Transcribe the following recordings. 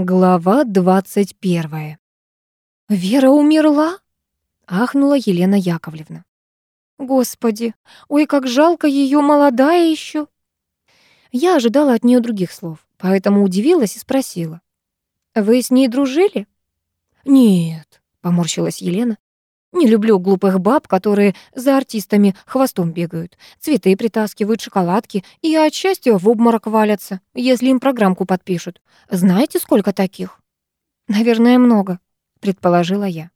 Глава двадцать первая. «Вера умерла?» — ахнула Елена Яковлевна. «Господи, ой, как жалко ее, молодая еще!» Я ожидала от нее других слов, поэтому удивилась и спросила. «Вы с ней дружили?» «Нет», — поморщилась Елена. Не люблю глупых баб, которые за артистами хвостом бегают, цветы притаскивают, шоколадки и от счастья в обморок валятся, если им программку подпишут. Знаете, сколько таких? Наверное, много, предположила я.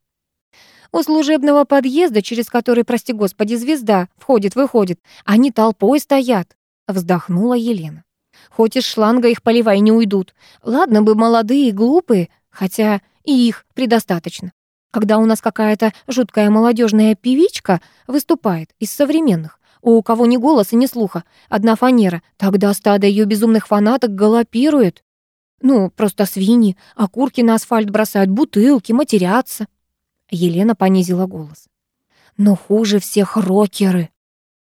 У служебного подъезда, через который, прости господи, звезда входит-выходит, они толпой стоят, вздохнула Елена. Хоть из шланга их поливай не уйдут. Ладно бы молодые и глупые, хотя и их предостаточно когда у нас какая-то жуткая молодежная певичка выступает из современных, у кого ни голоса, ни слуха, одна фанера, тогда стадо ее безумных фанаток галопирует. Ну, просто свиньи, окурки на асфальт бросают, бутылки, матерятся. Елена понизила голос. Но хуже всех рокеры.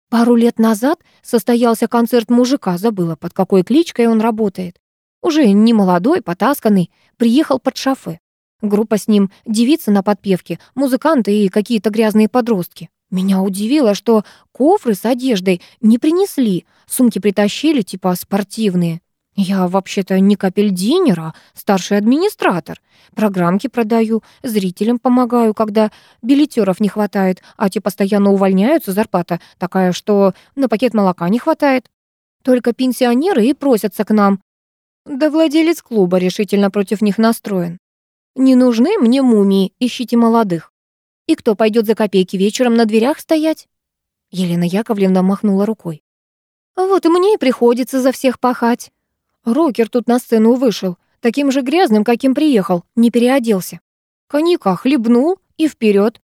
Пару лет назад состоялся концерт мужика, забыла, под какой кличкой он работает. Уже не молодой, потасканный, приехал под шофе. Группа с ним, девицы на подпевке, музыканты и какие-то грязные подростки. Меня удивило, что кофры с одеждой не принесли, сумки притащили, типа спортивные. Я вообще-то не капельдинер, а старший администратор. Программки продаю, зрителям помогаю, когда билетеров не хватает, а те постоянно увольняются, зарплата такая, что на пакет молока не хватает. Только пенсионеры и просятся к нам. Да владелец клуба решительно против них настроен. Не нужны мне мумии, ищите молодых. И кто пойдет за копейки вечером на дверях стоять? Елена Яковлевна махнула рукой. Вот и мне и приходится за всех пахать. Рокер тут на сцену вышел, таким же грязным, каким приехал, не переоделся. Коньяка хлебнул и вперед.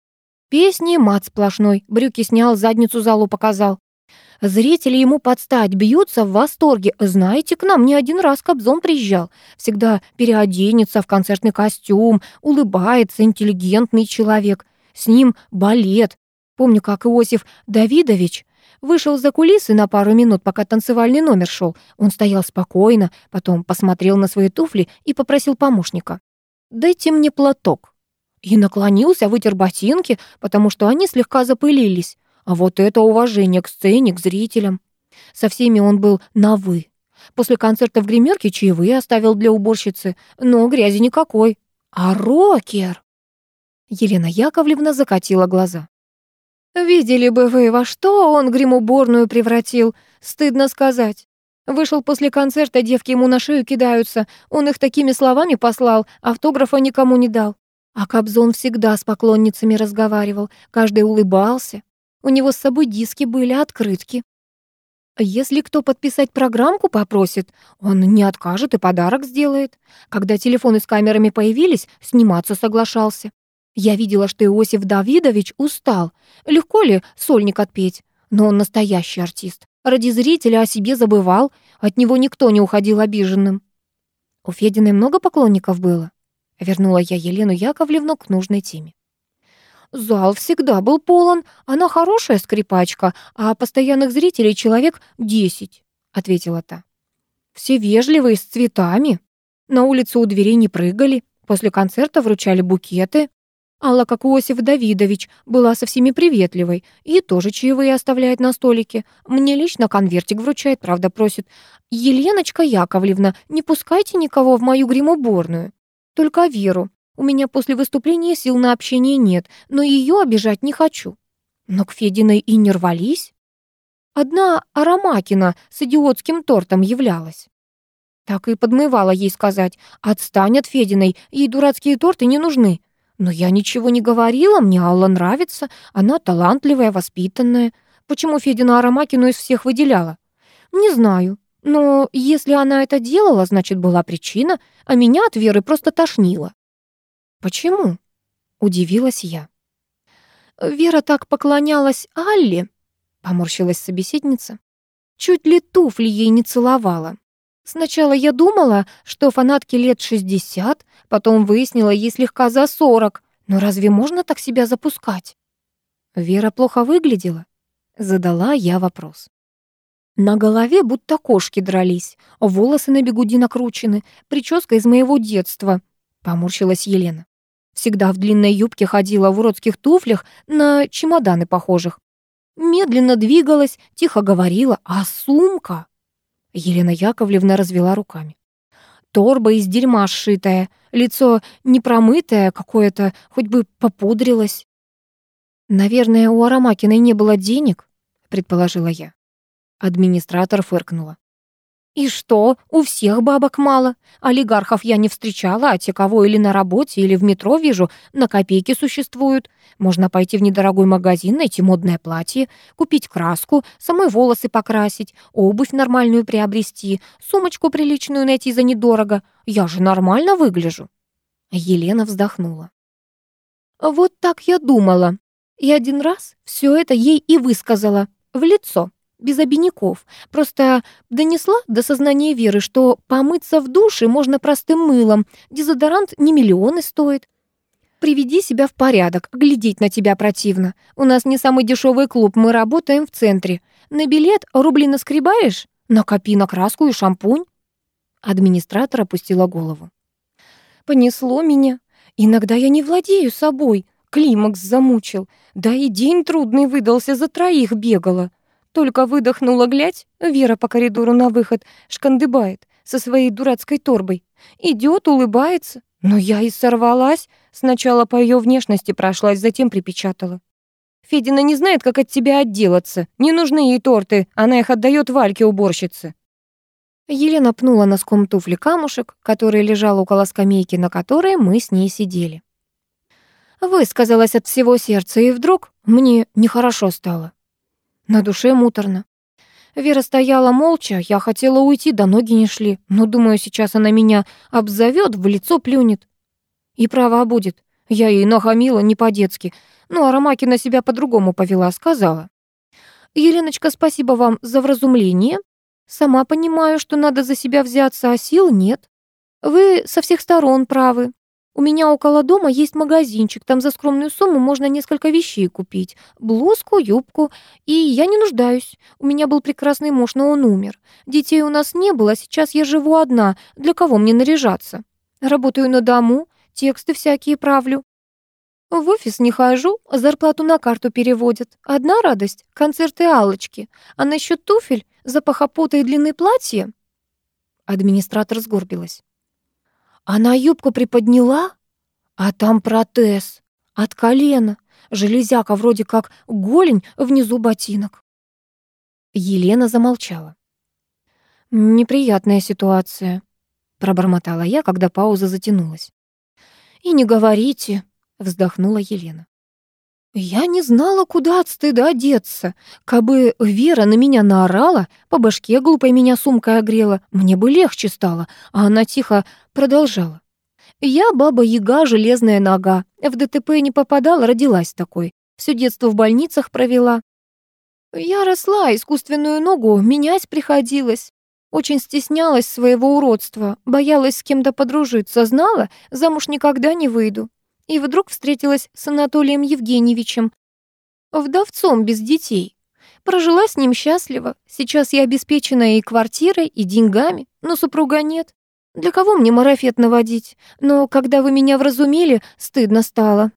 Песни мат сплошной, брюки снял, задницу залу показал. Зрители ему подстать, бьются в восторге. Знаете, к нам не один раз Кобзон приезжал. Всегда переоденется в концертный костюм, улыбается, интеллигентный человек. С ним балет. Помню, как Иосиф Давидович вышел за кулисы на пару минут, пока танцевальный номер шел. Он стоял спокойно, потом посмотрел на свои туфли и попросил помощника. «Дайте мне платок». И наклонился, вытер ботинки, потому что они слегка запылились. А вот это уважение к сцене, к зрителям. Со всеми он был на «вы». После концерта в гримерке чаевые оставил для уборщицы, но грязи никакой. А рокер! Елена Яковлевна закатила глаза. «Видели бы вы, во что он гримуборную превратил, стыдно сказать. Вышел после концерта, девки ему на шею кидаются, он их такими словами послал, автографа никому не дал. А Кобзон всегда с поклонницами разговаривал, каждый улыбался. У него с собой диски были, открытки. Если кто подписать программку попросит, он не откажет и подарок сделает. Когда телефоны с камерами появились, сниматься соглашался. Я видела, что Иосиф Давидович устал. Легко ли сольник отпеть? Но он настоящий артист. Ради зрителя о себе забывал, от него никто не уходил обиженным. У Фединой много поклонников было? Вернула я Елену Яковлевну к нужной теме. Зал всегда был полон. Она хорошая скрипачка, а постоянных зрителей человек десять», — ответила та. «Все вежливые, с цветами. На улице у дверей не прыгали. После концерта вручали букеты. Алла, как Иосиф Давидович, была со всеми приветливой и тоже чаевые оставляет на столике. Мне лично конвертик вручает, правда, просит. «Еленочка Яковлевна, не пускайте никого в мою гримуборную. Только Веру. У меня после выступления сил на общение нет, но ее обижать не хочу. Но к Фединой и не рвались. Одна Аромакина с идиотским тортом являлась. Так и подмывала ей сказать, отстань от Фединой, ей дурацкие торты не нужны. Но я ничего не говорила, мне Алла нравится, она талантливая, воспитанная. Почему Федина Аромакину из всех выделяла? Не знаю. Но если она это делала, значит, была причина, а меня от Веры просто тошнило. «Почему?» — удивилась я. «Вера так поклонялась Алле», — поморщилась собеседница. «Чуть ли туфли ей не целовала. Сначала я думала, что фанатке лет шестьдесят, потом выяснила, ей слегка за сорок. Но разве можно так себя запускать?» Вера плохо выглядела. Задала я вопрос. На голове будто кошки дрались, волосы на бегуди накручены, прическа из моего детства, поморщилась Елена. Всегда в длинной юбке ходила в уродских туфлях, на чемоданы похожих. Медленно двигалась, тихо говорила, а сумка... Елена Яковлевна развела руками. Торба из дерьма сшитая, лицо непромытое какое-то, хоть бы попудрилось. «Наверное, у Арамакиной не было денег», — предположила я. Администратор фыркнула. «И что? У всех бабок мало. Олигархов я не встречала, а те, кого или на работе, или в метро вижу, на копейки существуют. Можно пойти в недорогой магазин, найти модное платье, купить краску, самой волосы покрасить, обувь нормальную приобрести, сумочку приличную найти за недорого. Я же нормально выгляжу». Елена вздохнула. «Вот так я думала. И один раз все это ей и высказала, в лицо» без обиняков. Просто донесла до сознания Веры, что помыться в душе можно простым мылом, дезодорант не миллионы стоит. Приведи себя в порядок, глядеть на тебя противно. У нас не самый дешевый клуб, мы работаем в центре. На билет рубли наскребаешь? Накопи на краску и шампунь. Администратор опустила голову. Понесло меня. Иногда я не владею собой. Климакс замучил. Да и день трудный выдался, за троих бегала. Только выдохнула, глядь, Вера по коридору на выход шкандыбает со своей дурацкой торбой. Идет, улыбается. Но я и сорвалась. Сначала по ее внешности прошлась, затем припечатала. Федина не знает, как от тебя отделаться. Не нужны ей торты, она их отдает Вальке уборщице. Елена пнула носком туфли камушек, который лежал около скамейки, на которой мы с ней сидели. Высказалась от всего сердца, и вдруг мне нехорошо стало. На душе муторно. Вера стояла молча, я хотела уйти, да ноги не шли. Но, думаю, сейчас она меня обзовет, в лицо плюнет. И права будет. Я ей нахамила не по-детски. Ну, а Ромакина себя по-другому повела, сказала. «Еленочка, спасибо вам за вразумление. Сама понимаю, что надо за себя взяться, а сил нет. Вы со всех сторон правы. У меня около дома есть магазинчик, там за скромную сумму можно несколько вещей купить. Блузку, юбку. И я не нуждаюсь. У меня был прекрасный муж, но он умер. Детей у нас не было, сейчас я живу одна. Для кого мне наряжаться? Работаю на дому, тексты всякие правлю. В офис не хожу, зарплату на карту переводят. Одна радость — концерты Аллочки. А насчет туфель, запаха пота и длины платья? Администратор сгорбилась. Она юбку приподняла, а там протез от колена, железяка вроде как голень внизу ботинок. Елена замолчала. «Неприятная ситуация», — пробормотала я, когда пауза затянулась. «И не говорите», — вздохнула Елена. Я не знала, куда от стыда деться. Кабы Вера на меня наорала, по башке глупой меня сумкой огрела, мне бы легче стало, а она тихо продолжала. Я баба-яга, железная нога. В ДТП не попадала, родилась такой. Всё детство в больницах провела. Я росла, искусственную ногу менять приходилось. Очень стеснялась своего уродства, боялась с кем-то подружиться, знала, замуж никогда не выйду и вдруг встретилась с Анатолием Евгеньевичем, вдовцом без детей. Прожила с ним счастливо. Сейчас я обеспечена и квартирой, и деньгами, но супруга нет. Для кого мне марафет наводить? Но когда вы меня вразумели, стыдно стало.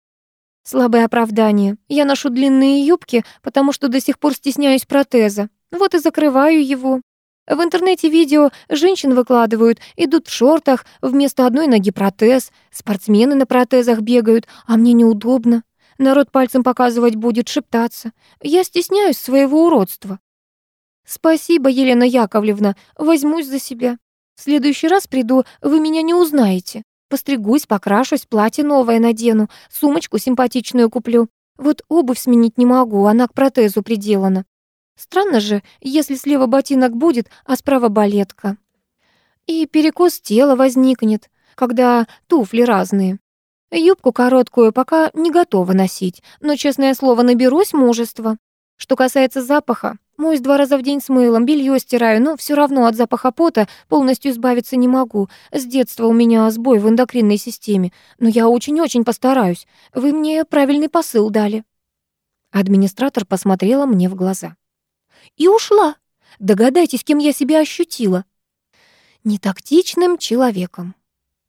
Слабое оправдание. Я ношу длинные юбки, потому что до сих пор стесняюсь протеза. Вот и закрываю его. В интернете видео женщин выкладывают, идут в шортах, вместо одной ноги протез, спортсмены на протезах бегают, а мне неудобно. Народ пальцем показывать будет, шептаться. Я стесняюсь своего уродства. Спасибо, Елена Яковлевна, возьмусь за себя. В следующий раз приду, вы меня не узнаете. Постригусь, покрашусь, платье новое надену, сумочку симпатичную куплю. Вот обувь сменить не могу, она к протезу приделана. Странно же, если слева ботинок будет, а справа балетка. И перекос тела возникнет, когда туфли разные. Юбку короткую пока не готова носить, но, честное слово, наберусь мужества. Что касается запаха, моюсь два раза в день с мылом, белье стираю, но все равно от запаха пота полностью избавиться не могу. С детства у меня сбой в эндокринной системе, но я очень-очень постараюсь. Вы мне правильный посыл дали. Администратор посмотрела мне в глаза и ушла. Догадайтесь, кем я себя ощутила. Нетактичным человеком,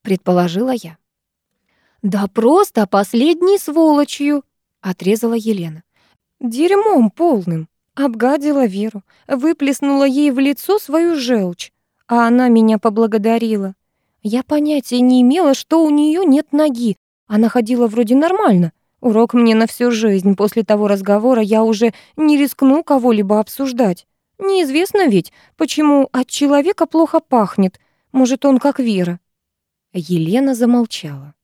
предположила я. Да просто последней сволочью, отрезала Елена. Дерьмом полным. Обгадила Веру, выплеснула ей в лицо свою желчь, а она меня поблагодарила. Я понятия не имела, что у нее нет ноги. Она ходила вроде нормально. Урок мне на всю жизнь. После того разговора я уже не рискну кого-либо обсуждать. Неизвестно ведь, почему от человека плохо пахнет. Может, он как Вера. Елена замолчала.